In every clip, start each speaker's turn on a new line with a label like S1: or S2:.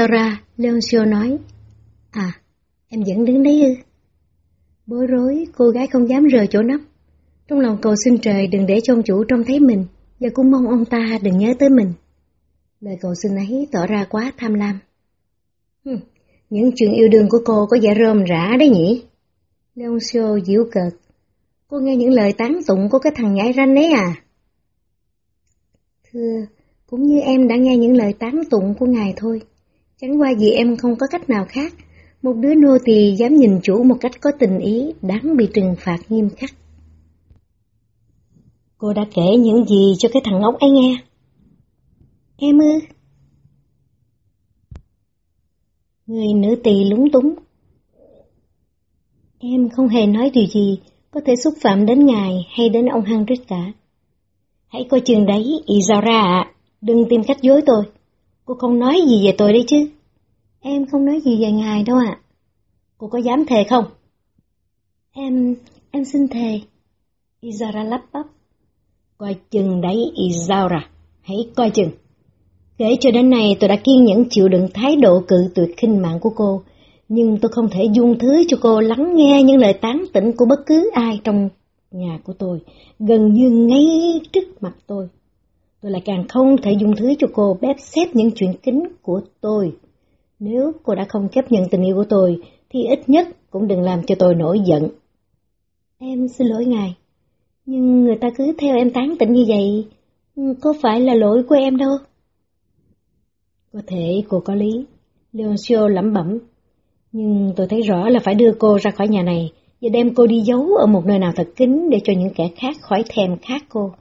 S1: Izora, Leoncio nói. À, em vẫn đứng đấy ư? Bối rối, cô gái không dám rời chỗ nắp. Trong lòng cầu xin trời đừng để cho ông chủ trông thấy mình, và cũng mong ông ta đừng nhớ tới mình. Lời cầu xin ấy tỏ ra quá tham lam. Hừm, những chuyện yêu đương của cô có vẻ rơm rã đấy nhỉ? Leoncio dịu cợt. Cô nghe những lời tán tụng của cái thằng nhãi ranh ấy à? Thưa, cũng như em đã nghe những lời tán tụng của ngài thôi. Chẳng qua vì em không có cách nào khác. Một đứa nô tỳ dám nhìn chủ một cách có tình ý, đáng bị trừng phạt nghiêm khắc. Cô đã kể những gì cho cái thằng ngốc ấy nghe? Em ư? Người nữ tỳ lúng túng. Em không hề nói điều gì có thể xúc phạm đến ngài hay đến ông Henrik cả. Hãy coi chừng đấy, Izara ạ, đừng tìm cách dối tôi. Cô không nói gì về tôi đấy chứ. Em không nói gì về ngài đâu ạ. Cô có dám thề không? Em, em xin thề. Izara lắp bắp. Coi chừng đấy, Izara, hãy coi chừng. Kể cho đến nay tôi đã kiên nhẫn chịu đựng thái độ cự tuyệt khinh mạng của cô, nhưng tôi không thể dung thứ cho cô lắng nghe những lời tán tỉnh của bất cứ ai trong nhà của tôi, gần như ngay trước mặt tôi. Tôi lại càng không thể dung thứ cho cô bếp xếp những chuyện kính của tôi. Nếu cô đã không chấp nhận tình yêu của tôi, thì ít nhất cũng đừng làm cho tôi nổi giận. Em xin lỗi ngài, nhưng người ta cứ theo em tán tỉnh như vậy, có phải là lỗi của em đâu. Có thể cô có lý, Leoncio lẩm bẩm, nhưng tôi thấy rõ là phải đưa cô ra khỏi nhà này và đem cô đi giấu ở một nơi nào thật kín để cho những kẻ khác khỏi thèm khát cô.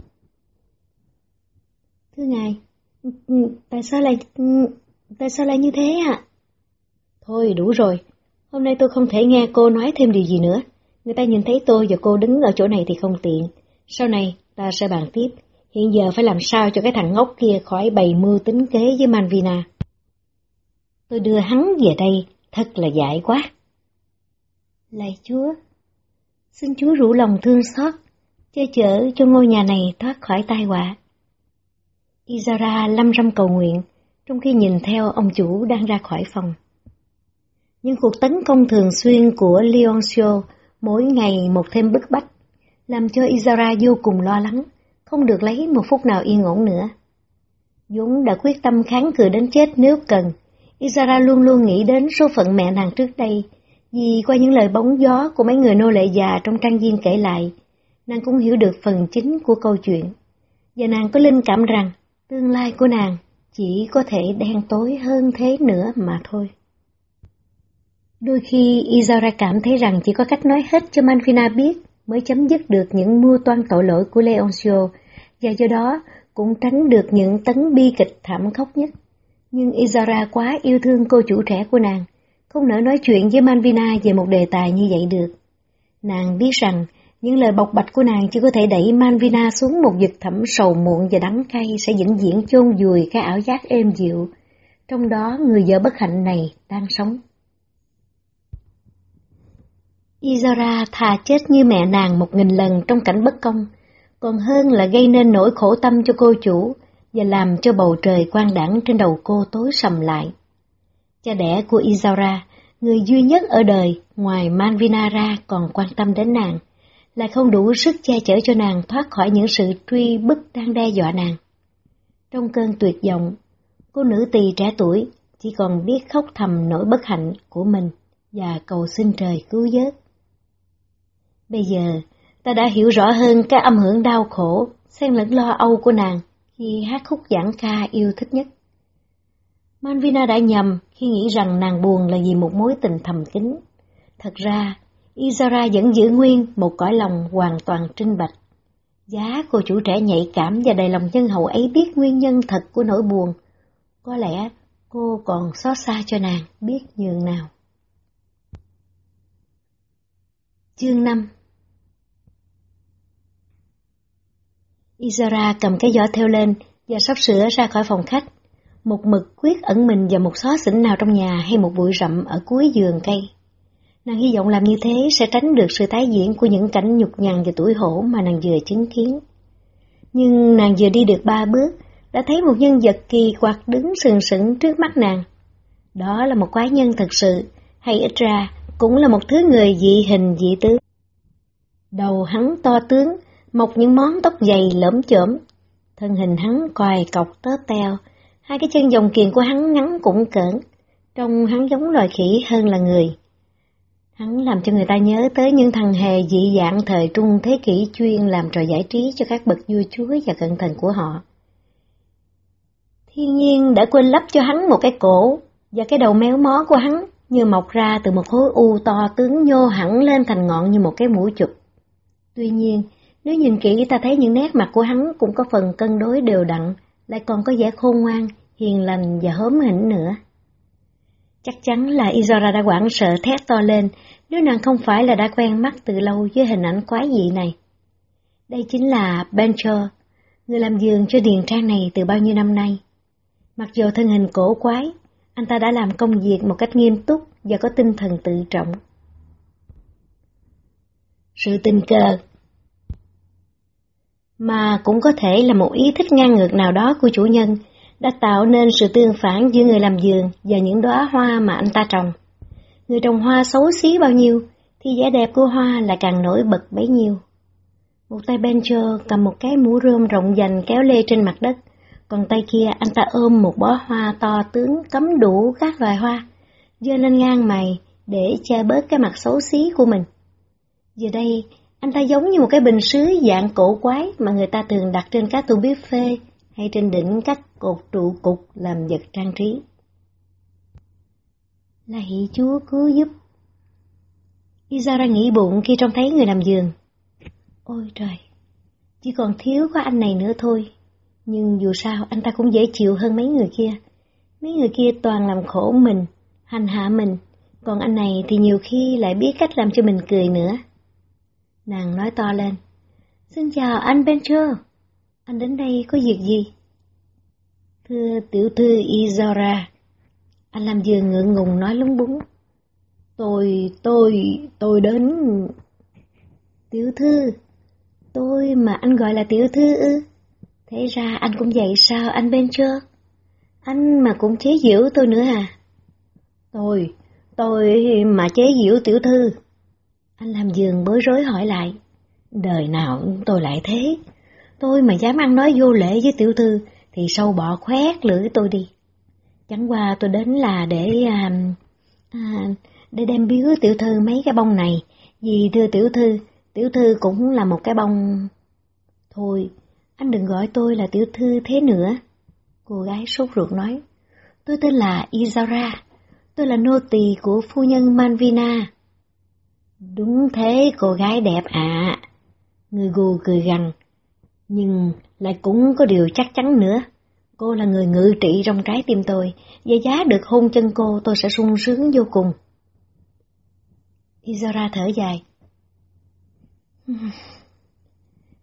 S1: Thưa ngài, tại sao lại tại sao lại như thế ạ? À? Thôi đủ rồi, hôm nay tôi không thể nghe cô nói thêm điều gì nữa. Người ta nhìn thấy tôi và cô đứng ở chỗ này thì không tiện. Sau này ta sẽ bàn tiếp. Hiện giờ phải làm sao cho cái thằng ngốc kia khỏi bày mưu tính kế với Manvina. Tôi đưa hắn về đây, thật là dại quá. Lạy Chúa, xin Chúa rủ lòng thương xót, che chở cho ngôi nhà này thoát khỏi tai họa. Izara lâm râm cầu nguyện, trong khi nhìn theo ông chủ đang ra khỏi phòng. Những cuộc tấn công thường xuyên của Leoncio mỗi ngày một thêm bức bách, làm cho Izara vô cùng lo lắng, không được lấy một phút nào yên ổn nữa. Dũng đã quyết tâm kháng cự đến chết nếu cần. Izara luôn luôn nghĩ đến số phận mẹ nàng trước đây, vì qua những lời bóng gió của mấy người nô lệ già trong trang viên kể lại, nàng cũng hiểu được phần chính của câu chuyện. Và nàng có linh cảm rằng tương lai của nàng chỉ có thể đen tối hơn thế nữa mà thôi. Đôi khi Izara cảm thấy rằng chỉ có cách nói hết cho Manfina biết mới chấm dứt được những mưu toan tội lỗi của Leoncio, và do đó cũng tránh được những tấn bi kịch thảm khốc nhất. Nhưng Izara quá yêu thương cô chủ trẻ của nàng, không nỡ nói chuyện với Manvina về một đề tài như vậy được. Nàng biết rằng những lời bộc bạch của nàng chỉ có thể đẩy Manvina xuống một vực thẳm sầu muộn và đắng cay sẽ vĩnh viễn chôn vùi cái ảo giác êm dịu. Trong đó người vợ bất hạnh này đang sống. Izara thà chết như mẹ nàng một nghìn lần trong cảnh bất công, còn hơn là gây nên nỗi khổ tâm cho cô chủ và làm cho bầu trời quang đẳng trên đầu cô tối sầm lại. Cha đẻ của Izara, người duy nhất ở đời ngoài Manvina ra còn quan tâm đến nàng, lại không đủ sức che chở cho nàng thoát khỏi những sự truy bức đang đe dọa nàng. Trong cơn tuyệt vọng, cô nữ tỳ trẻ tuổi chỉ còn biết khóc thầm nỗi bất hạnh của mình và cầu xin trời cứu vớt. Bây giờ, ta đã hiểu rõ hơn cái âm hưởng đau khổ, xen lẫn lo âu của nàng khi hát khúc giảng ca yêu thích nhất. Manvina đã nhầm khi nghĩ rằng nàng buồn là vì một mối tình thầm kín. Thật ra, Izara vẫn giữ nguyên một cõi lòng hoàn toàn trinh bạch. Giá cô chủ trẻ nhạy cảm và đầy lòng nhân hậu ấy biết nguyên nhân thật của nỗi buồn. Có lẽ cô còn xót xa cho nàng, biết nhường nào. Chương 5 Izara cầm cái giỏ theo lên và sắp sửa ra khỏi phòng khách. Một mực quyết ẩn mình vào một xó xỉnh nào trong nhà hay một bụi rậm ở cuối giường cây. Nàng hy vọng làm như thế sẽ tránh được sự tái diễn của những cảnh nhục nhằn và tuổi hổ mà nàng vừa chứng kiến. Nhưng nàng vừa đi được ba bước, đã thấy một nhân vật kỳ quặc đứng sừng sững trước mắt nàng. Đó là một quái nhân thật sự, hay ít ra cũng là một thứ người dị hình dị tướng. Đầu hắn to tướng, mọc những món tóc dày lởm chởm, thân hình hắn còi cọc tớ teo, hai cái chân dòng kiền của hắn ngắn cũng cỡn, trông hắn giống loài khỉ hơn là người. Hắn làm cho người ta nhớ tới những thằng hề dị dạng thời trung thế kỷ chuyên làm trò giải trí cho các bậc vua chúa và cận thần của họ. Thiên nhiên đã quên lấp cho hắn một cái cổ, và cái đầu méo mó của hắn như mọc ra từ một khối u to tướng nhô hẳn lên thành ngọn như một cái mũi chụp. Tuy nhiên, nếu nhìn kỹ ta thấy những nét mặt của hắn cũng có phần cân đối đều đặn, lại còn có vẻ khôn ngoan, hiền lành và hớm hỉnh nữa. Chắc chắn là Izora đã quảng sợ thét to lên, nếu nàng không phải là đã quen mắt từ lâu với hình ảnh quái dị này. Đây chính là Bencher, người làm giường cho điền trang này từ bao nhiêu năm nay. Mặc dù thân hình cổ quái, anh ta đã làm công việc một cách nghiêm túc và có tinh thần tự trọng. Sự tình cờ Mà cũng có thể là một ý thích ngang ngược nào đó của chủ nhân đã tạo nên sự tương phản giữa người làm vườn và những đóa hoa mà anh ta trồng. Người trồng hoa xấu xí bao nhiêu, thì vẻ đẹp của hoa lại càng nổi bật bấy nhiêu. Một tay Bencher cầm một cái mũ rơm rộng dành kéo lê trên mặt đất, còn tay kia anh ta ôm một bó hoa to tướng cấm đủ các loài hoa, dơ lên ngang mày để che bớt cái mặt xấu xí của mình. Giờ đây, anh ta giống như một cái bình sứ dạng cổ quái mà người ta thường đặt trên các tô buffet hay trên đỉnh các cột trụ cục làm vật trang trí. Lạy Chúa cứu giúp. Izara nghĩ bụng khi trông thấy người làm giường. Ôi trời, chỉ còn thiếu có anh này nữa thôi. Nhưng dù sao anh ta cũng dễ chịu hơn mấy người kia. Mấy người kia toàn làm khổ mình, hành hạ mình, còn anh này thì nhiều khi lại biết cách làm cho mình cười nữa. Nàng nói to lên. Xin chào anh Bencher. Anh đến đây có việc gì? Thưa tiểu thư Izora. Anh làm giường ngượng ngùng nói lúng búng. Tôi, tôi, tôi đến... Tiểu thư, tôi mà anh gọi là tiểu thư ư? Thế ra anh cũng vậy sao anh Bencher? Anh mà cũng chế giễu tôi nữa à? Tôi, tôi mà chế giễu tiểu thư. Anh làm giường bối rối hỏi lại. Đời nào tôi lại thế? Tôi mà dám ăn nói vô lễ với tiểu thư thì sâu bọ khoét lưỡi tôi đi. Chẳng qua tôi đến là để à, à, để đem biếu tiểu thư mấy cái bông này, vì thưa tiểu thư, tiểu thư cũng là một cái bông. Thôi, anh đừng gọi tôi là tiểu thư thế nữa. Cô gái sốt ruột nói, tôi tên là Izara, tôi là nô tỳ của phu nhân Manvina. Đúng thế cô gái đẹp ạ. À. Người gù cười gằn, nhưng lại cũng có điều chắc chắn nữa. Cô là người ngự trị trong trái tim tôi, và giá được hôn chân cô tôi sẽ sung sướng vô cùng. Izora thở dài.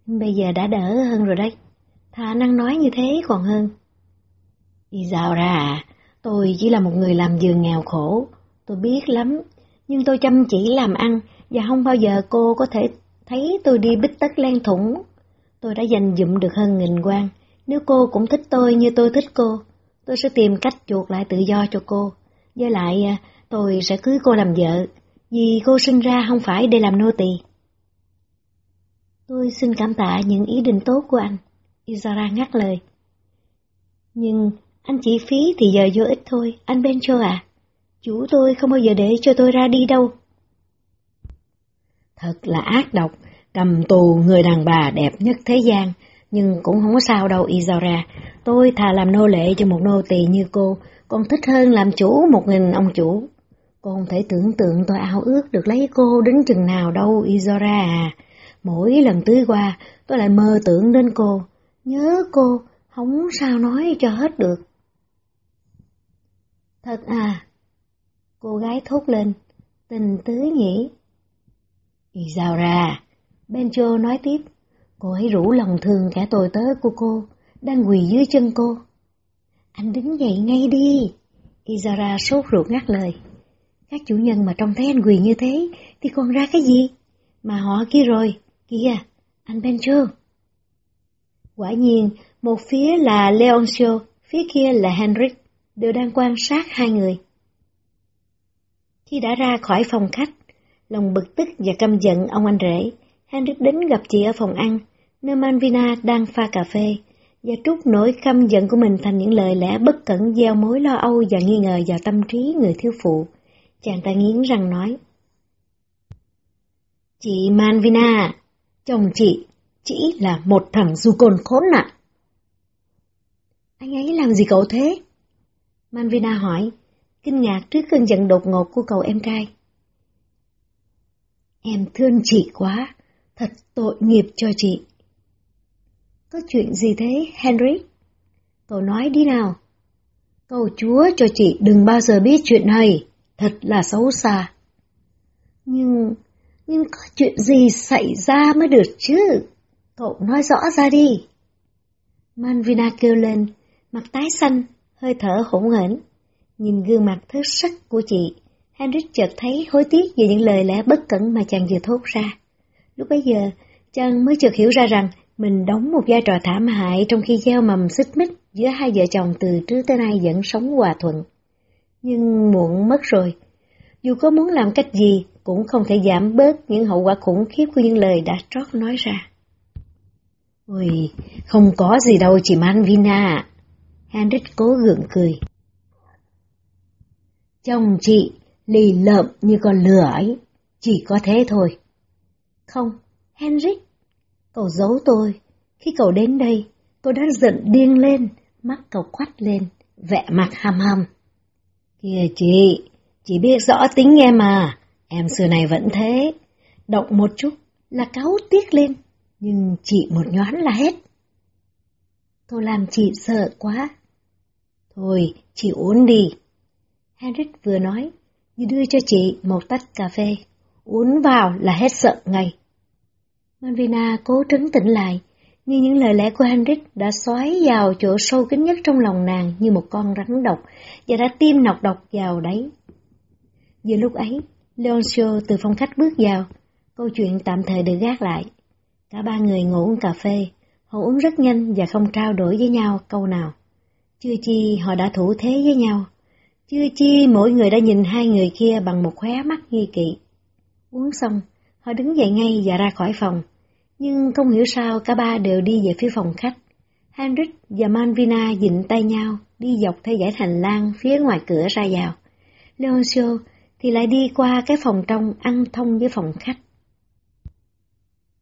S1: Bây giờ đã đỡ hơn rồi đấy. Thà năng nói như thế còn hơn. Izora à, tôi chỉ là một người làm giường nghèo khổ. Tôi biết lắm, nhưng tôi chăm chỉ làm ăn và không bao giờ cô có thể thấy tôi đi bích tất len thủng. Tôi đã giành dụm được hơn nghìn quan. Nếu cô cũng thích tôi như tôi thích cô, tôi sẽ tìm cách chuộc lại tự do cho cô. Với lại, à, tôi sẽ cưới cô làm vợ, vì cô sinh ra không phải để làm nô tỳ. Tôi xin cảm tạ những ý định tốt của anh. Izara ngắt lời. Nhưng anh chỉ phí thì giờ vô ích thôi, anh Bencho à. Chủ tôi không bao giờ để cho tôi ra đi đâu. Thật là ác độc, cầm tù người đàn bà đẹp nhất thế gian, nhưng cũng không có sao đâu Izora. Tôi thà làm nô lệ cho một nô tỳ như cô, còn thích hơn làm chủ một nghìn ông chủ. Cô không thể tưởng tượng tôi ao ước được lấy cô đến chừng nào đâu Izora à. Mỗi lần tưới qua, tôi lại mơ tưởng đến cô. Nhớ cô, không sao nói cho hết được. Thật à? Cô gái thốt lên, tình tứ nhỉ? Izora, Benjo nói tiếp. Cô ấy rủ lòng thương kẻ tôi tớ của cô, đang quỳ dưới chân cô. Anh đứng dậy ngay đi. Izara sốt ruột ngắt lời. Các chủ nhân mà trông thấy anh quỳ như thế, thì còn ra cái gì? Mà họ kia rồi, kìa, anh Bencho. Quả nhiên, một phía là Leoncio, phía kia là Henrik, đều đang quan sát hai người. Khi đã ra khỏi phòng khách, lòng bực tức và căm giận ông anh rể, Henrik đến gặp chị ở phòng ăn, nơi Manvina đang pha cà phê, và trút nỗi căm giận của mình thành những lời lẽ bất cẩn gieo mối lo âu và nghi ngờ vào tâm trí người thiếu phụ. Chàng ta nghiến răng nói. Chị Manvina, chồng chị chỉ là một thằng du côn khốn nạn. Anh ấy làm gì cậu thế? Manvina hỏi, kinh ngạc trước cơn giận đột ngột của cậu em trai. Em thương chị quá, thật tội nghiệp cho chị. Có chuyện gì thế, Henry? Cậu nói đi nào. Cầu Chúa cho chị đừng bao giờ biết chuyện này, thật là xấu xa. Nhưng, nhưng có chuyện gì xảy ra mới được chứ? Cậu nói rõ ra đi. Manvina kêu lên, mặt tái xanh, hơi thở hỗn hển. Nhìn gương mặt thất sắc của chị, Henry chợt thấy hối tiếc về những lời lẽ bất cẩn mà chàng vừa thốt ra. Lúc bấy giờ, chàng mới chợt hiểu ra rằng mình đóng một vai trò thảm hại trong khi gieo mầm xích mích giữa hai vợ chồng từ trước tới nay vẫn sống hòa thuận. Nhưng muộn mất rồi. Dù có muốn làm cách gì, cũng không thể giảm bớt những hậu quả khủng khiếp của những lời đã trót nói ra. Ôi, không có gì đâu chị Manvina. Henrik cố gượng cười. Chồng chị, lì lợm như con lửa ấy, chỉ có thế thôi. Không, Henrik, cậu giấu tôi. Khi cậu đến đây, tôi đã giận điên lên, mắt cậu quắt lên, vẻ mặt hăm hăm. Kìa chị, chị biết rõ tính em mà, em xưa này vẫn thế. Động một chút là cáu tiếc lên, nhưng chị một nhoán là hết. Tôi làm chị sợ quá. Thôi, chị uống đi. Henrik vừa nói, vừa đưa cho chị một tách cà phê uốn vào là hết sợ ngay. Malvina cố trấn tĩnh lại, nhưng những lời lẽ của Henrik đã xoáy vào chỗ sâu kín nhất trong lòng nàng như một con rắn độc và đã tiêm nọc độc vào đấy. Vừa lúc ấy, Leoncio từ phòng khách bước vào, câu chuyện tạm thời được gác lại. Cả ba người ngủ uống cà phê, họ uống rất nhanh và không trao đổi với nhau câu nào. Chưa chi họ đã thủ thế với nhau, chưa chi mỗi người đã nhìn hai người kia bằng một khóe mắt nghi kỵ. Uống xong, họ đứng dậy ngay và ra khỏi phòng, nhưng không hiểu sao cả ba đều đi về phía phòng khách. Henrik và Manvina dịnh tay nhau, đi dọc theo dãy hành lang phía ngoài cửa ra vào. Leoncio thì lại đi qua cái phòng trong ăn thông với phòng khách.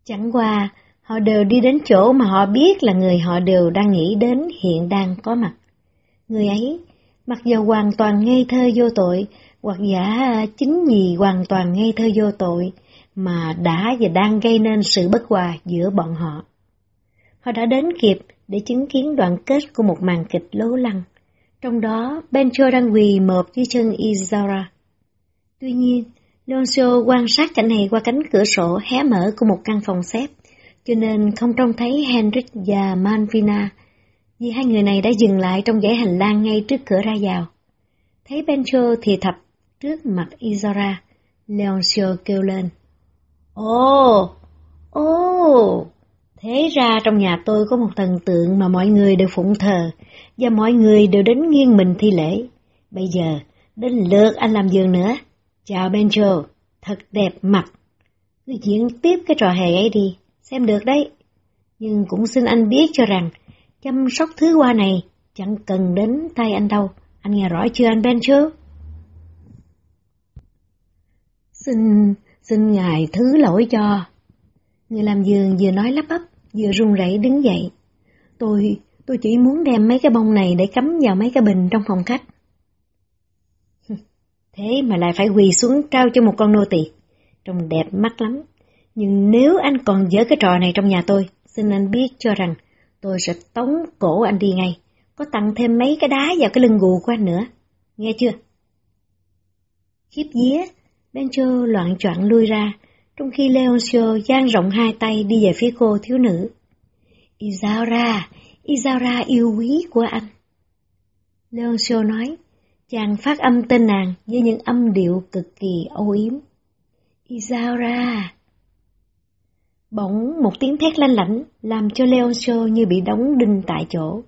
S1: Chẳng qua, họ đều đi đến chỗ mà họ biết là người họ đều đang nghĩ đến hiện đang có mặt. Người ấy, mặc dù hoàn toàn ngây thơ vô tội, hoặc giả chính vì hoàn toàn ngây thơ vô tội, mà đã và đang gây nên sự bất hòa giữa bọn họ. Họ đã đến kịp để chứng kiến đoạn kết của một màn kịch lố lăng. Trong đó, Bencho đang quỳ mộp dưới chân Izara. Tuy nhiên, Leoncio quan sát cảnh này qua cánh cửa sổ hé mở của một căn phòng xếp, cho nên không trông thấy Henrik và Manvina, vì hai người này đã dừng lại trong dãy hành lang ngay trước cửa ra vào. Thấy Bencho thì thập trước mặt Izora, Leoncio kêu lên. Ồ, ồ, thế ra trong nhà tôi có một thần tượng mà mọi người đều phụng thờ, và mọi người đều đến nghiêng mình thi lễ. Bây giờ, đến lượt anh làm giường nữa. Chào Benjo, thật đẹp mặt. Cứ diễn tiếp cái trò hề ấy đi, xem được đấy. Nhưng cũng xin anh biết cho rằng, chăm sóc thứ hoa này chẳng cần đến tay anh đâu. Anh nghe rõ chưa anh Benjo? Xin, xin ngài thứ lỗi cho. Người làm giường vừa nói lắp bắp, vừa run rẩy đứng dậy. Tôi, tôi chỉ muốn đem mấy cái bông này để cắm vào mấy cái bình trong phòng khách. Thế mà lại phải quỳ xuống trao cho một con nô tỳ. Trông đẹp mắt lắm. Nhưng nếu anh còn dở cái trò này trong nhà tôi, xin anh biết cho rằng tôi sẽ tống cổ anh đi ngay. Có tặng thêm mấy cái đá vào cái lưng gù của anh nữa. Nghe chưa? Khiếp vía, Bencho loạn choạng lui ra, trong khi Leoncio dang rộng hai tay đi về phía cô thiếu nữ. Isaura, Isaura yêu quý của anh. Leoncio nói, Chàng phát âm tên nàng với những âm điệu cực kỳ âu yếm. Isaura. Bỗng một tiếng thét lanh lảnh làm cho Leoncio như bị đóng đinh tại chỗ.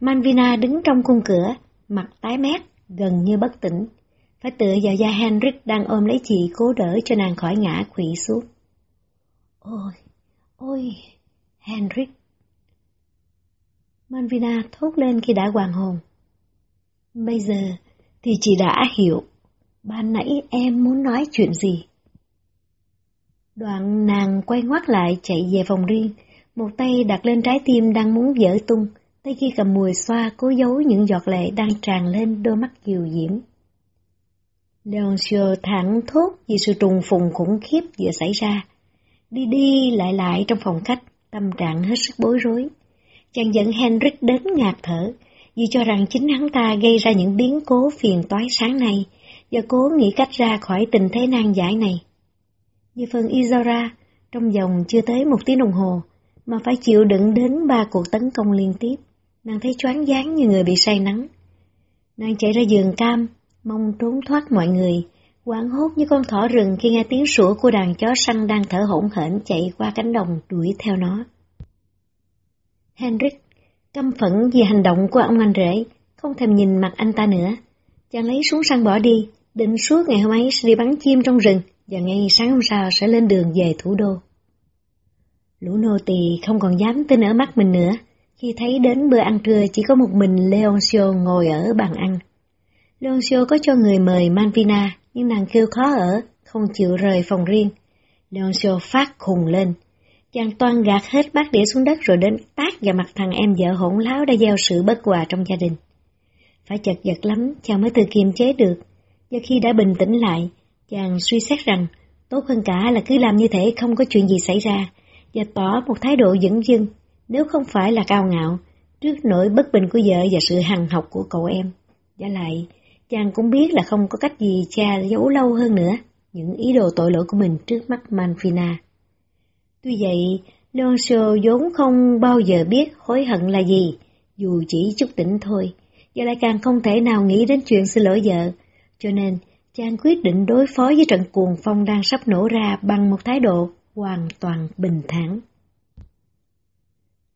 S1: Manvina đứng trong khung cửa, mặt tái mét, gần như bất tỉnh phải tựa vào da Henrik đang ôm lấy chị cố đỡ cho nàng khỏi ngã quỵ xuống. Ôi, ôi, Henrik. Manvina thốt lên khi đã hoàn hồn. Bây giờ thì chị đã hiểu, ban nãy em muốn nói chuyện gì. Đoạn nàng quay ngoắt lại chạy về phòng riêng, một tay đặt lên trái tim đang muốn vỡ tung, tay kia cầm mùi xoa cố giấu những giọt lệ đang tràn lên đôi mắt kiều diễm. Leoncio thẳng thốt vì sự trùng phùng khủng khiếp vừa xảy ra. Đi đi lại lại trong phòng khách, tâm trạng hết sức bối rối. Chàng dẫn Henrik đến ngạt thở, vì cho rằng chính hắn ta gây ra những biến cố phiền toái sáng nay, và cố nghĩ cách ra khỏi tình thế nan giải này. Về phần Izora, trong vòng chưa tới một tiếng đồng hồ, mà phải chịu đựng đến ba cuộc tấn công liên tiếp, nàng thấy choáng váng như người bị say nắng. Nàng chạy ra giường cam, mong trốn thoát mọi người, quảng hốt như con thỏ rừng khi nghe tiếng sủa của đàn chó săn đang thở hổn hển chạy qua cánh đồng đuổi theo nó. Henrik, căm phẫn vì hành động của ông anh rể, không thèm nhìn mặt anh ta nữa. Chàng lấy súng săn bỏ đi, định suốt ngày hôm ấy sẽ đi bắn chim trong rừng, và ngay sáng hôm sau sẽ lên đường về thủ đô. Lũ nô tỳ không còn dám tin ở mắt mình nữa, khi thấy đến bữa ăn trưa chỉ có một mình Leoncio ngồi ở bàn ăn. Leoncio có cho người mời Manvina, nhưng nàng kêu khó ở, không chịu rời phòng riêng. Leoncio phát khùng lên. Chàng toan gạt hết bát đĩa xuống đất rồi đến tát vào mặt thằng em vợ hỗn láo đã gieo sự bất hòa trong gia đình. Phải chật vật lắm, chàng mới từ kiềm chế được. Và khi đã bình tĩnh lại, chàng suy xét rằng tốt hơn cả là cứ làm như thế không có chuyện gì xảy ra và tỏ một thái độ dững dưng, nếu không phải là cao ngạo, trước nỗi bất bình của vợ và sự hằng học của cậu em. Giả lại, chàng cũng biết là không có cách gì cha giấu lâu hơn nữa những ý đồ tội lỗi của mình trước mắt Manfina. Tuy vậy, Leoncio vốn không bao giờ biết hối hận là gì, dù chỉ chút tỉnh thôi, và lại càng không thể nào nghĩ đến chuyện xin lỗi vợ, cho nên chàng quyết định đối phó với trận cuồng phong đang sắp nổ ra bằng một thái độ hoàn toàn bình thản.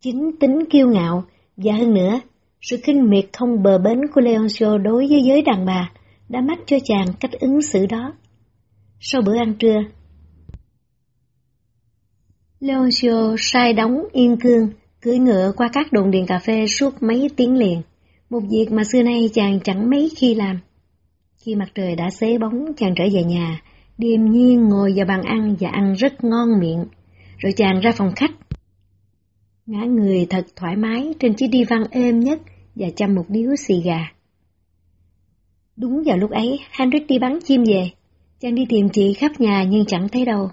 S1: Chính tính kiêu ngạo, và hơn nữa, sự kinh miệt không bờ bến của Leoncio đối với giới đàn bà đã mách cho chàng cách ứng xử đó. Sau bữa ăn trưa, Leoncio sai đóng yên cương, cưỡi ngựa qua các đồn điện cà phê suốt mấy tiếng liền, một việc mà xưa nay chàng chẳng mấy khi làm. Khi mặt trời đã xế bóng, chàng trở về nhà, điềm nhiên ngồi vào bàn ăn và ăn rất ngon miệng, rồi chàng ra phòng khách. Ngã người thật thoải mái trên chiếc đi văn êm nhất và chăm một điếu xì gà. Đúng vào lúc ấy, Henrik đi bắn chim về. Chàng đi tìm chị khắp nhà nhưng chẳng thấy đâu.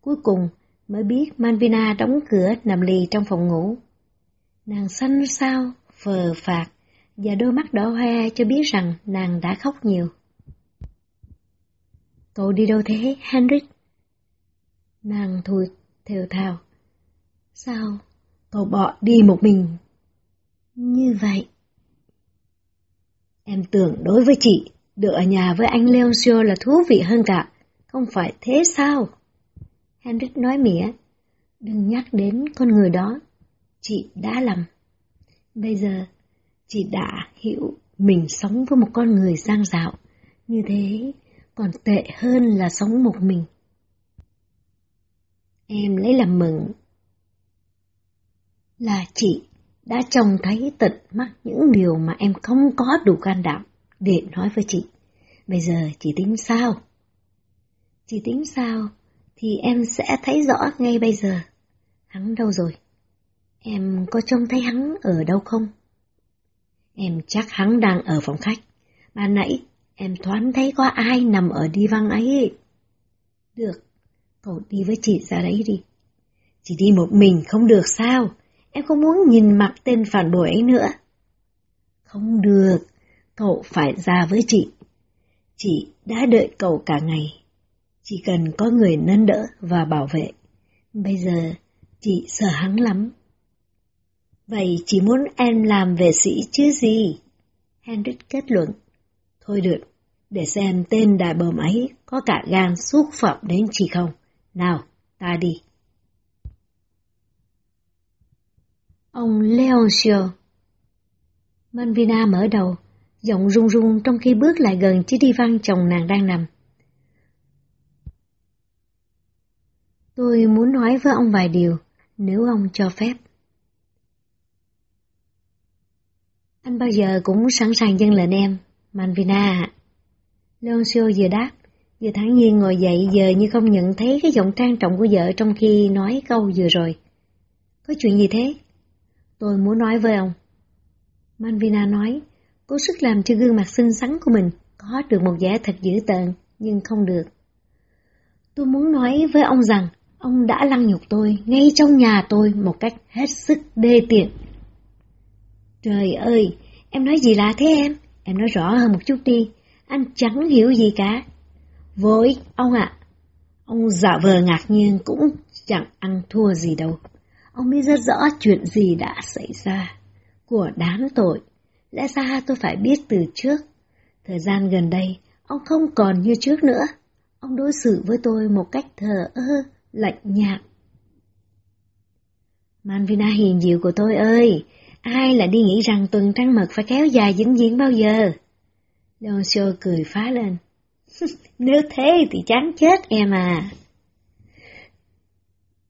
S1: Cuối cùng mới biết Manvina đóng cửa nằm lì trong phòng ngủ. Nàng xanh sao, phờ phạt, và đôi mắt đỏ hoe cho biết rằng nàng đã khóc nhiều. Cậu đi đâu thế, Henrik? Nàng thụt, thều thào. Sao, cậu bỏ đi một mình? Như vậy. Em tưởng đối với chị, được ở nhà với anh Leoncio là thú vị hơn cả. Không phải thế sao? Henrik nói mỉa. Đừng nhắc đến con người đó. Chị đã lầm. Bây giờ, chị đã hiểu mình sống với một con người giang dạo. Như thế, còn tệ hơn là sống một mình. Em lấy làm mừng là chị đã trông thấy tận mắt những điều mà em không có đủ can đảm để nói với chị. Bây giờ chị tính sao? Chị tính sao thì em sẽ thấy rõ ngay bây giờ. Hắn đâu rồi? Em có trông thấy hắn ở đâu không? Em chắc hắn đang ở phòng khách. Ban nãy Em thoáng thấy có ai nằm ở đi văn ấy. Được, cậu đi với chị ra đấy đi. Chị đi một mình không được sao? Em không muốn nhìn mặt tên phản bội ấy nữa. Không được, cậu phải ra với chị. Chị đã đợi cậu cả ngày. Chỉ cần có người nâng đỡ và bảo vệ. Bây giờ, chị sợ hắn lắm. Vậy chỉ muốn em làm vệ sĩ chứ gì? Hendrik kết luận. Thôi được, để xem tên đại bờm ấy có cả gan xúc phạm đến chị không. Nào, ta đi. Ông Leoncio Manvina mở đầu, Giọng run run trong khi bước lại gần chiếc đi văn chồng nàng đang nằm. Tôi muốn nói với ông vài điều, nếu ông cho phép. Anh bao giờ cũng sẵn sàng dâng lệnh em, Manvina ạ. Leoncio vừa đáp, vừa thẳng nhiên ngồi dậy giờ như không nhận thấy cái giọng trang trọng của vợ trong khi nói câu vừa rồi. Có chuyện gì thế? Tôi muốn nói với ông. Manvina nói, cố sức làm cho gương mặt xinh xắn của mình có được một vẻ thật dữ tợn, nhưng không được. Tôi muốn nói với ông rằng, ông đã lăng nhục tôi ngay trong nhà tôi một cách hết sức đê tiện. Trời ơi, em nói gì lạ thế em? Em nói rõ hơn một chút đi, anh chẳng hiểu gì cả. Với ông ạ, ông giả vờ ngạc nhiên cũng chẳng ăn thua gì đâu. Ông biết rất rõ chuyện gì đã xảy ra. Của đáng tội, lẽ ra tôi phải biết từ trước. Thời gian gần đây, ông không còn như trước nữa. Ông đối xử với tôi một cách thờ ơ, lạnh nhạt. Manvina hiền diệu của tôi ơi, ai lại đi nghĩ rằng tuần trăng mật phải kéo dài vĩnh viễn bao giờ? Leoncio cười phá lên. Nếu thế thì chán chết em à.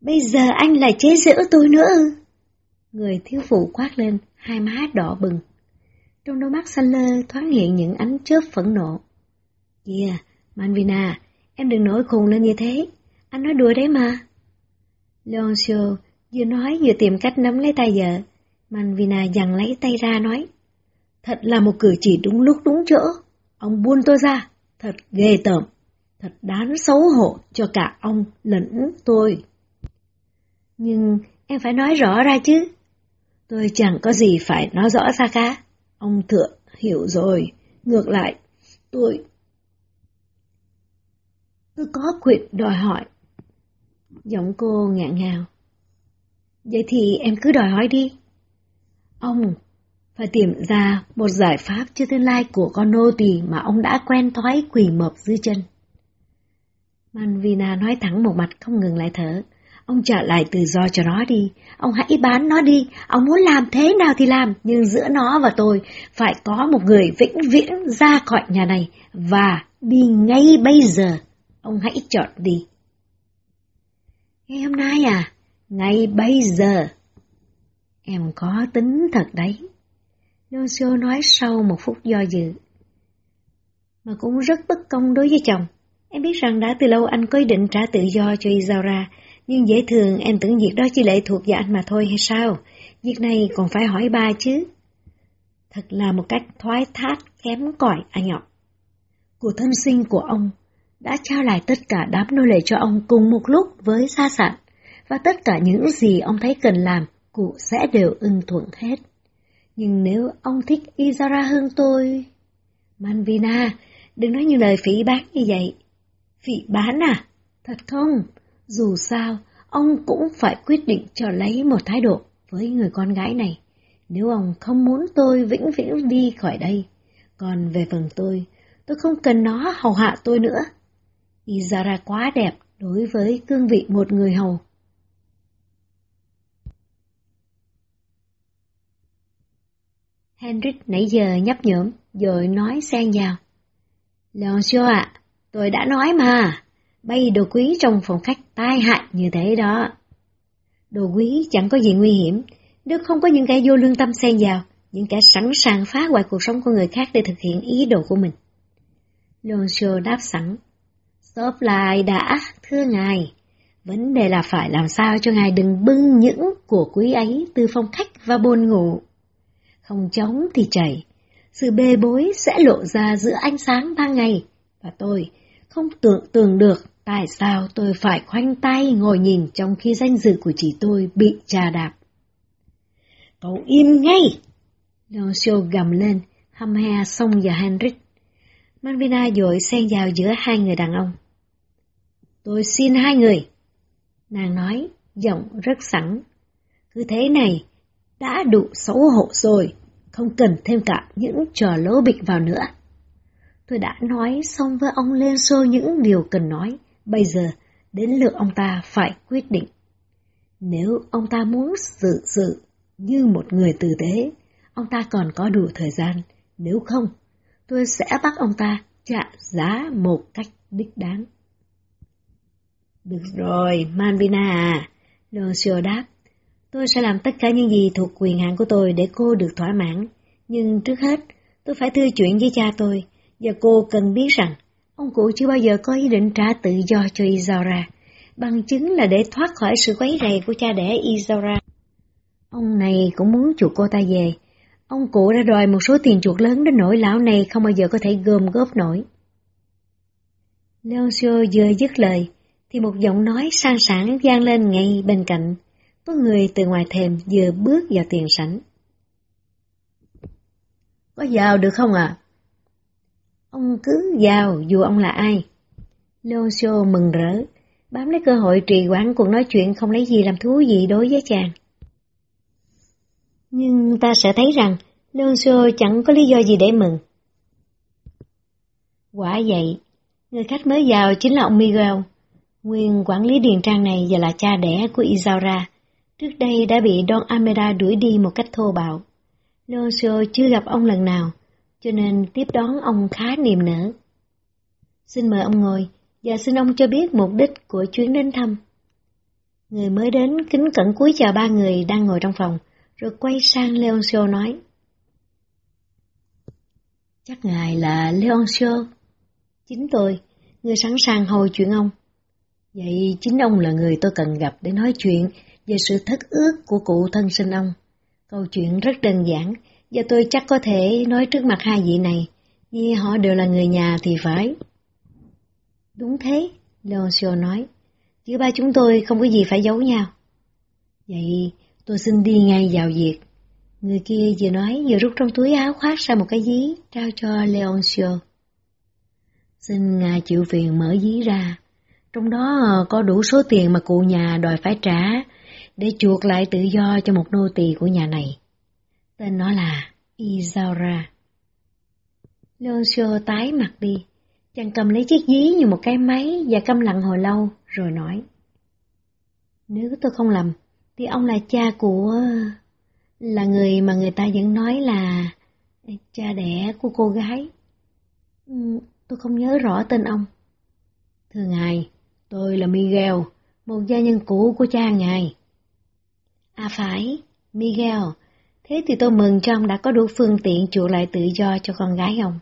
S1: Bây giờ anh lại chế giễu tôi nữa ư? Người thiếu phụ quát lên, hai má đỏ bừng. Trong đôi mắt xanh lơ thoáng hiện những ánh chớp phẫn nộ. Kìa, yeah, Manvina, em đừng nổi khùng lên như thế. Anh nói đùa đấy mà. Leoncio vừa nói vừa tìm cách nắm lấy tay vợ. Manvina dằn lấy tay ra nói. Thật là một cử chỉ đúng lúc đúng chỗ. Ông buôn tôi ra. Thật ghê tởm. Thật đáng xấu hổ cho cả ông lẫn tôi. Nhưng em phải nói rõ ra chứ. Tôi chẳng có gì phải nói rõ ra cả. Ông thượng hiểu rồi. Ngược lại, tôi... Tôi có quyền đòi hỏi. Giọng cô ngạn ngào. Vậy thì em cứ đòi hỏi đi. Ông phải tìm ra một giải pháp cho tương lai của con nô tỳ mà ông đã quen thói quỳ mập dưới chân. Manvina nói thẳng một mặt không ngừng lại thở. Ông trả lại tự do cho nó đi, ông hãy bán nó đi, ông muốn làm thế nào thì làm, nhưng giữa nó và tôi phải có một người vĩnh viễn ra khỏi nhà này và đi ngay bây giờ. Ông hãy chọn đi. Ngày hôm nay à? Ngay bây giờ. Em có tính thật đấy. Lucio nói sau một phút do dự. Mà cũng rất bất công đối với chồng. Em biết rằng đã từ lâu anh có ý định trả tự do cho Isaura nhưng dễ thường em tưởng việc đó chỉ lệ thuộc vào anh mà thôi hay sao? Việc này còn phải hỏi ba chứ. Thật là một cách thoái thác kém cỏi à anh ạ. Cuộc thân sinh của ông đã trao lại tất cả đám nô lệ cho ông cùng một lúc với gia sản, và tất cả những gì ông thấy cần làm, cụ sẽ đều ưng thuận hết. Nhưng nếu ông thích Izara hơn tôi... Manvina, đừng nói những lời phỉ bán như vậy. Phỉ bán à? Thật không? Dù sao, ông cũng phải quyết định cho lấy một thái độ với người con gái này. Nếu ông không muốn tôi vĩnh viễn đi khỏi đây. Còn về phần tôi, tôi không cần nó hầu hạ tôi nữa. Izara quá đẹp đối với cương vị một người hầu. Henrik nãy giờ nhấp nhởm rồi nói xen vào. Leoncio ạ, tôi đã nói mà, bay đồ quý trong phòng khách tai hại như thế đó. Đồ quý chẳng có gì nguy hiểm, nếu không có những kẻ vô lương tâm xen vào, những kẻ sẵn sàng phá hoại cuộc sống của người khác để thực hiện ý đồ của mình. Leoncio đáp sẵn, Stop lại đã, thưa ngài. Vấn đề là phải làm sao cho ngài đừng bưng những của quý ấy từ phòng khách và bồn ngủ. Không chống thì chảy, sự bê bối sẽ lộ ra giữa ánh sáng ban ngày, và tôi không tưởng tượng được tại sao tôi phải khoanh tay ngồi nhìn trong khi danh dự của chị tôi bị trà đạp. Cậu im ngay! Leoncio gầm lên, hăm he xông vào Henrik. Manvina dội xen vào giữa hai người đàn ông. Tôi xin hai người. Nàng nói, giọng rất sẵn. Cứ thế này, đã đủ xấu hổ rồi, không cần thêm cả những trò lố bịch vào nữa. Tôi đã nói xong với ông Lên những điều cần nói, bây giờ đến lượt ông ta phải quyết định. Nếu ông ta muốn xử sự như một người tử tế, ông ta còn có đủ thời gian, nếu không tôi sẽ bắt ông ta trả giá một cách đích đáng. Được rồi, Manvina à, Lucio đáp. Tôi sẽ làm tất cả những gì thuộc quyền hạn của tôi để cô được thỏa mãn. Nhưng trước hết, tôi phải thư chuyện với cha tôi, và cô cần biết rằng, ông cụ chưa bao giờ có ý định trả tự do cho Isaura, bằng chứng là để thoát khỏi sự quấy rầy của cha đẻ Isaura. Ông này cũng muốn chuộc cô ta về. Ông cụ đã đòi một số tiền chuộc lớn đến nỗi lão này không bao giờ có thể gom góp nổi. Leoncio vừa dứt lời, thì một giọng nói sang sảng vang lên ngay bên cạnh. Có người từ ngoài thềm vừa bước vào tiền sảnh. Có vào được không ạ? À? Ông cứ vào dù ông là ai. Leoncio mừng rỡ, bám lấy cơ hội trì hoãn cuộc nói chuyện không lấy gì làm thú gì đối với chàng. Nhưng ta sẽ thấy rằng Leoncio chẳng có lý do gì để mừng. Quả vậy, người khách mới vào chính là ông Miguel, nguyên quản lý điền trang này và là cha đẻ của Isaura. Trước đây đã bị Don Ameda đuổi đi một cách thô bạo. Leoncio chưa gặp ông lần nào, cho nên tiếp đón ông khá niềm nở. Xin mời ông ngồi, và xin ông cho biết mục đích của chuyến đến thăm. Người mới đến kính cẩn cúi chào ba người đang ngồi trong phòng, rồi quay sang Leoncio nói. Chắc ngài là Leoncio. Chính tôi, người sẵn sàng hồi chuyện ông. Vậy chính ông là người tôi cần gặp để nói chuyện về sự thất ước của cụ thân sinh ông. Câu chuyện rất đơn giản, và tôi chắc có thể nói trước mặt hai vị này, vì họ đều là người nhà thì phải. Đúng thế, Leoncio nói, giữa ba chúng tôi không có gì phải giấu nhau. Vậy tôi xin đi ngay vào việc. Người kia vừa nói vừa rút trong túi áo khoác ra một cái dí trao cho Leoncio. Xin ngài chịu phiền mở dí ra. Trong đó có đủ số tiền mà cụ nhà đòi phải trả để chuộc lại tự do cho một nô tỳ của nhà này. Tên nó là Isaura. Leoncio tái mặt đi. Chàng cầm lấy chiếc dí như một cái máy và câm lặng hồi lâu, rồi nói. Nếu tôi không lầm, thì ông là cha của... là người mà người ta vẫn nói là cha đẻ của cô gái. Ừ, tôi không nhớ rõ tên ông. Thưa ngài, tôi là Miguel, một gia nhân cũ của cha ngài. À phải, Miguel, thế thì tôi mừng cho ông đã có đủ phương tiện chuộc lại tự do cho con gái ông.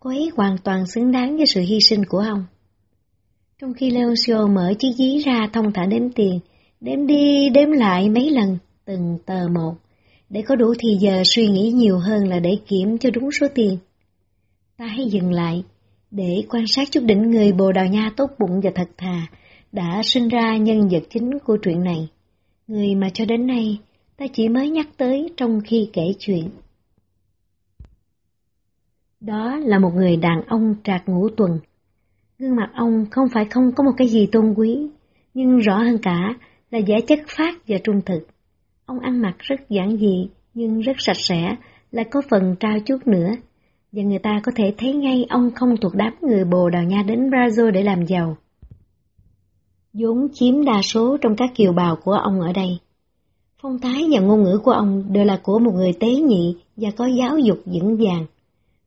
S1: Cô ấy hoàn toàn xứng đáng với sự hy sinh của ông. Trong khi Leoncio mở chiếc ví ra thông thả đếm tiền, đếm đi đếm lại mấy lần, từng tờ một, để có đủ thì giờ suy nghĩ nhiều hơn là để kiểm cho đúng số tiền. Ta hãy dừng lại, để quan sát chút đỉnh người Bồ Đào Nha tốt bụng và thật thà, đã sinh ra nhân vật chính của chuyện này. Người mà cho đến nay, ta chỉ mới nhắc tới trong khi kể chuyện. Đó là một người đàn ông trạc ngũ tuần. Gương mặt ông không phải không có một cái gì tôn quý, nhưng rõ hơn cả là vẻ chất phát và trung thực. Ông ăn mặc rất giản dị, nhưng rất sạch sẽ, lại có phần trao chút nữa. Và người ta có thể thấy ngay ông không thuộc đám người Bồ Đào Nha đến Brazil để làm giàu. vốn chiếm đa số trong các kiều bào của ông ở đây. Phong thái và ngôn ngữ của ông đều là của một người tế nhị và có giáo dục vững vàng.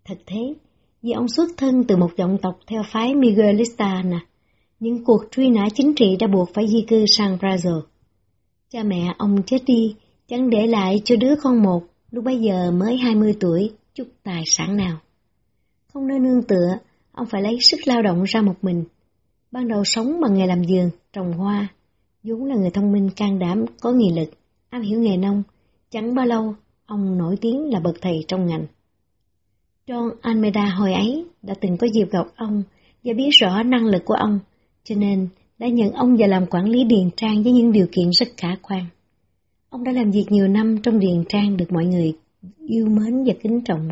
S1: Thật thế, vì ông xuất thân từ một dòng tộc theo phái Miguelista nè, những cuộc truy nã chính trị đã buộc phải di cư sang Brazil. Cha mẹ ông chết đi, chẳng để lại cho đứa con một, lúc bấy giờ mới 20 tuổi, chút tài sản nào. Không nơi nương tựa, ông phải lấy sức lao động ra một mình. Ban đầu sống bằng nghề làm giường, trồng hoa, vốn là người thông minh can đảm, có nghị lực, am hiểu nghề nông. Chẳng bao lâu, ông nổi tiếng là bậc thầy trong ngành. John Almeida hồi ấy đã từng có dịp gặp ông và biết rõ năng lực của ông, cho nên đã nhận ông vào làm quản lý điền trang với những điều kiện rất khả quan. Ông đã làm việc nhiều năm trong điền trang được mọi người yêu mến và kính trọng,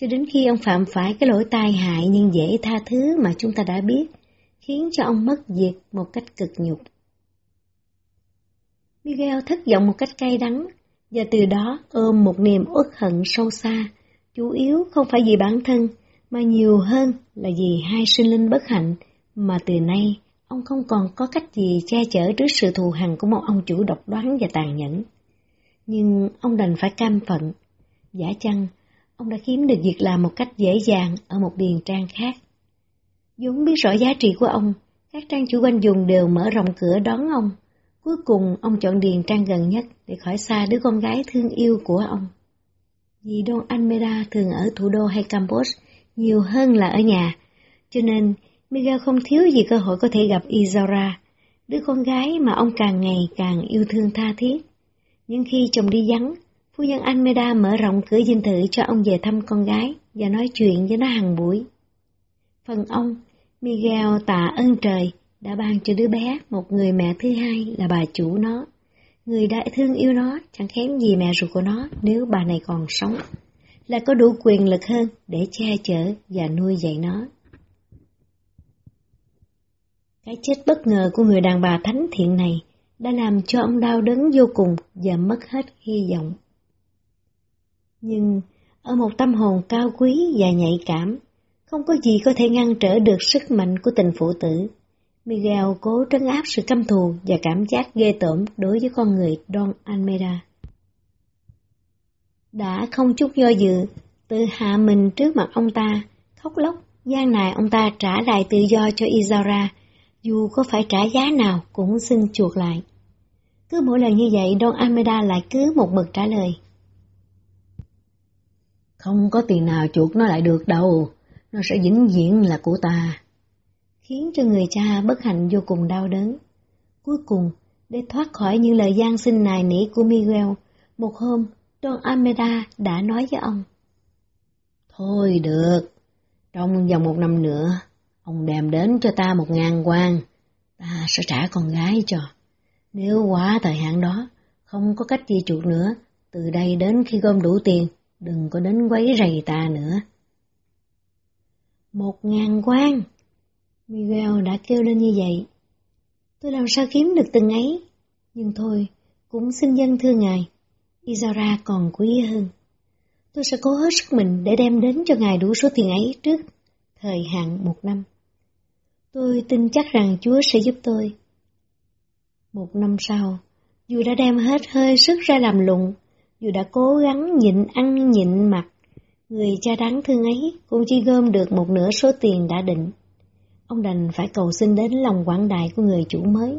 S1: cho đến khi ông phạm phải cái lỗi tai hại nhưng dễ tha thứ mà chúng ta đã biết, khiến cho ông mất việc một cách cực nhục. Miguel thất vọng một cách cay đắng, và từ đó ôm một niềm uất hận sâu xa, chủ yếu không phải vì bản thân, mà nhiều hơn là vì hai sinh linh bất hạnh mà từ nay ông không còn có cách gì che chở trước sự thù hằn của một ông chủ độc đoán và tàn nhẫn. Nhưng ông đành phải cam phận. Giả chăng, ông đã kiếm được việc làm một cách dễ dàng ở một điền trang khác. Dũng biết rõ giá trị của ông, các trang chủ quanh dùng đều mở rộng cửa đón ông. Cuối cùng ông chọn điền trang gần nhất để khỏi xa đứa con gái thương yêu của ông. Vì Don Almeida thường ở thủ đô hay Campos nhiều hơn là ở nhà, cho nên Miguel không thiếu gì cơ hội có thể gặp Isaura, đứa con gái mà ông càng ngày càng yêu thương tha thiết. Nhưng khi chồng đi vắng, phu nhân Almeida mở rộng cửa dinh thự cho ông về thăm con gái và nói chuyện với nó hàng buổi. Phần ông, Miguel tạ ơn trời đã ban cho đứa bé một người mẹ thứ hai là bà chủ nó. Người đã thương yêu nó chẳng kém gì mẹ ruột của nó nếu bà này còn sống, là có đủ quyền lực hơn để che chở và nuôi dạy nó. Cái chết bất ngờ của người đàn bà thánh thiện này đã làm cho ông đau đớn vô cùng và mất hết hy vọng. Nhưng ở một tâm hồn cao quý và nhạy cảm, không có gì có thể ngăn trở được sức mạnh của tình phụ tử. Miguel cố trấn áp sự căm thù và cảm giác ghê tởm đối với con người Don Almeida. Đã không chút do dự, tự hạ mình trước mặt ông ta, khóc lóc, gian nài ông ta trả lại tự do cho Izara, dù có phải trả giá nào cũng xin chuộc lại. Cứ mỗi lần như vậy, Don Almeida lại cứ một mực trả lời. Không có tiền nào chuộc nó lại được đâu, nó sẽ vĩnh viễn là của ta. Khiến cho người cha bất hạnh vô cùng đau đớn. Cuối cùng, để thoát khỏi những lời gian sinh nài nỉ của Miguel, một hôm, Don Almeida đã nói với ông. Thôi được, trong vòng một năm nữa, ông đem đến cho ta một ngàn quan, ta sẽ trả con gái cho. Nếu quá thời hạn đó, không có cách gì chuột nữa, từ đây đến khi gom đủ tiền, đừng có đến quấy rầy ta nữa. Một ngàn quan! Miguel đã kêu lên như vậy. Tôi làm sao kiếm được từng ấy? Nhưng thôi, cũng xin dân thưa ngài, Isara còn quý hơn. Tôi sẽ cố hết sức mình để đem đến cho ngài đủ số tiền ấy trước thời hạn một năm. Tôi tin chắc rằng Chúa sẽ giúp tôi. Một năm sau, dù đã đem hết hơi sức ra làm lụng, dù đã cố gắng nhịn ăn nhịn mặt, người cha đáng thương ấy cũng chỉ gom được một nửa số tiền đã định. Ông đành phải cầu xin đến lòng quảng đại của người chủ mới.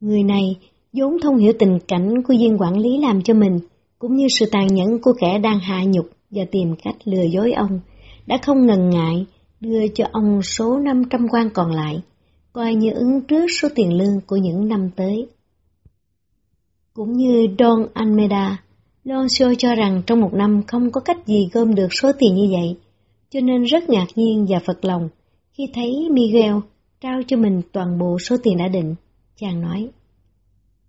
S1: Người này vốn thông hiểu tình cảnh của viên quản lý làm cho mình, cũng như sự tàn nhẫn của kẻ đang hạ nhục và tìm cách lừa dối ông, đã không ngần ngại đưa cho ông số 500 quan còn lại, coi như ứng trước số tiền lương của những năm tới. Cũng như Don Almeida, Loncio cho rằng trong một năm không có cách gì gom được số tiền như vậy, cho nên rất ngạc nhiên và phật lòng khi thấy Miguel trao cho mình toàn bộ số tiền đã định. Chàng nói,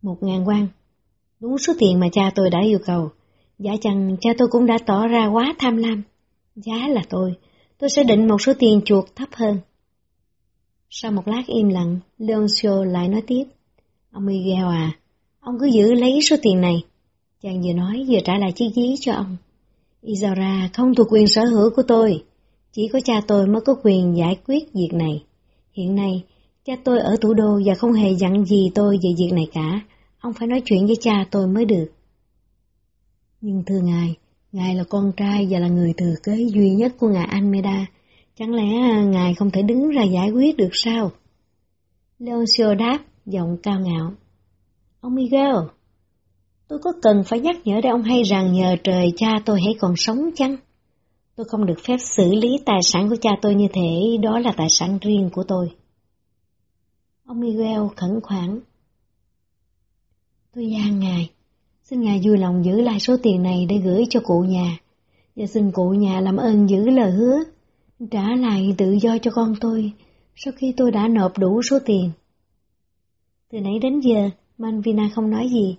S1: một ngàn quan, đúng số tiền mà cha tôi đã yêu cầu. Dạ Giả chăng cha tôi cũng đã tỏ ra quá tham lam. Giá là tôi, tôi sẽ định một số tiền chuột thấp hơn. Sau một lát im lặng, Leoncio lại nói tiếp. Ông Miguel à, ông cứ giữ lấy số tiền này. Chàng vừa nói vừa trả lại chiếc ví cho ông. Isaura không thuộc quyền sở hữu của tôi. Chỉ có cha tôi mới có quyền giải quyết việc này. Hiện nay, cha tôi ở thủ đô và không hề dặn gì tôi về việc này cả. Ông phải nói chuyện với cha tôi mới được. Nhưng thưa ngài, ngài là con trai và là người thừa kế duy nhất của ngài Almeida. Chẳng lẽ ngài không thể đứng ra giải quyết được sao? Leoncio đáp, giọng cao ngạo. Ông Miguel, tôi có cần phải nhắc nhở để ông hay rằng nhờ trời cha tôi hãy còn sống chăng? Tôi không được phép xử lý tài sản của cha tôi như thế, đó là tài sản riêng của tôi. Ông Miguel khẩn khoản. Tôi gian ngài, xin ngài vui lòng giữ lại số tiền này để gửi cho cụ nhà, và xin cụ nhà làm ơn giữ lời hứa, trả lại tự do cho con tôi sau khi tôi đã nộp đủ số tiền. Từ nãy đến giờ, Manvina không nói gì,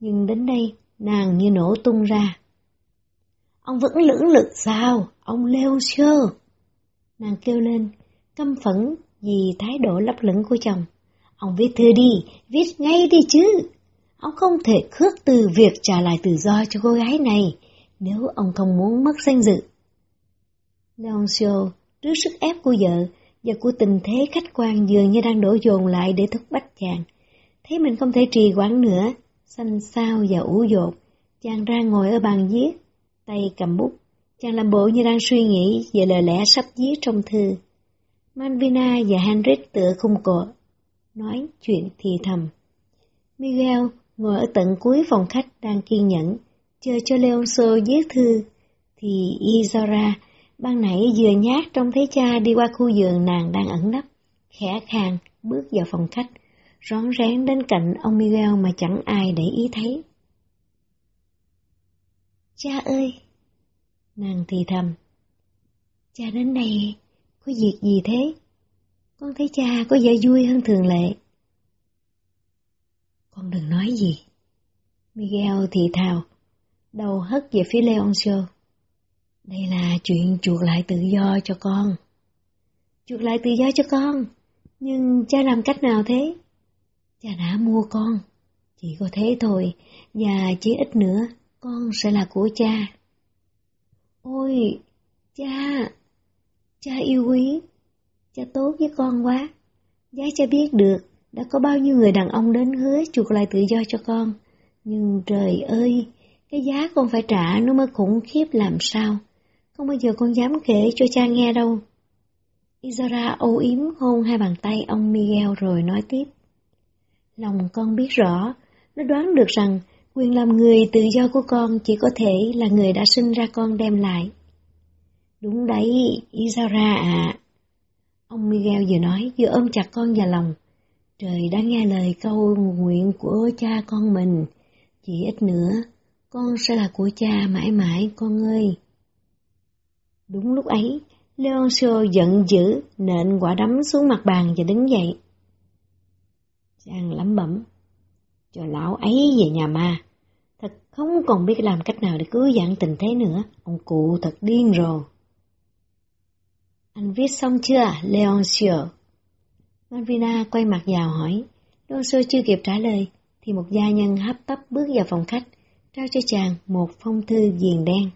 S1: nhưng đến đây nàng như nổ tung ra. Ông vẫn lưỡng lực sao, ông leo sơ. Nàng kêu lên, căm phẫn vì thái độ lấp lửng của chồng. Ông viết thư đi, viết ngay đi chứ. Ông không thể khước từ việc trả lại tự do cho cô gái này, nếu ông không muốn mất danh dự. Leoncio, trước sức ép của vợ và của tình thế khách quan dường như đang đổ dồn lại để thúc bách chàng, thấy mình không thể trì hoãn nữa, xanh xao và ủ dột, Chàng ra ngồi ở bàn viết, tay cầm bút. Chàng làm bộ như đang suy nghĩ về lời lẽ sắp viết trong thư. Malvina và Henrik tựa khung cột, nói chuyện thì thầm. Miguel ngồi ở tận cuối phòng khách đang kiên nhẫn, chờ cho Leonso viết thư, thì Isora ban nãy vừa nhát trông thấy cha đi qua khu giường nàng đang ẩn nấp, khẽ khàng bước vào phòng khách, rón rén đến cạnh ông Miguel mà chẳng ai để ý thấy. Cha ơi! Nàng thì thầm. Cha đến đây, có việc gì thế? Con thấy cha có vẻ vui hơn thường lệ. Con đừng nói gì. Miguel thì thào, đầu hất về phía Leoncio. Đây là chuyện chuộc lại tự do cho con. Chuộc lại tự do cho con? Nhưng cha làm cách nào thế? Cha đã mua con. Chỉ có thế thôi, và chỉ ít nữa, con sẽ là của cha. Ôi, cha, cha yêu quý, cha tốt với con quá. Giá cha biết được, đã có bao nhiêu người đàn ông đến hứa chuộc lại tự do cho con. Nhưng trời ơi, cái giá con phải trả nó mới khủng khiếp làm sao. Không bao giờ con dám kể cho cha nghe đâu. Isara âu yếm hôn hai bàn tay ông Miguel rồi nói tiếp. Lòng con biết rõ, nó đoán được rằng quyền làm người tự do của con chỉ có thể là người đã sinh ra con đem lại. Đúng đấy, Isara à. Ông Miguel vừa nói vừa ôm chặt con vào lòng. Trời đã nghe lời câu nguyện của cha con mình. Chỉ ít nữa, con sẽ là của cha mãi mãi con ơi. Đúng lúc ấy, Leoncio giận dữ, nện quả đấm xuống mặt bàn và đứng dậy. Chàng lẩm bẩm, cho lão ấy về nhà ma. Thật không còn biết làm cách nào để cứu dạng tình thế nữa, ông cụ thật điên rồi. Anh viết xong chưa, Leoncio? Malvina quay mặt vào hỏi, Leoncio chưa kịp trả lời, thì một gia nhân hấp tấp bước vào phòng khách, trao cho chàng một phong thư viền đen.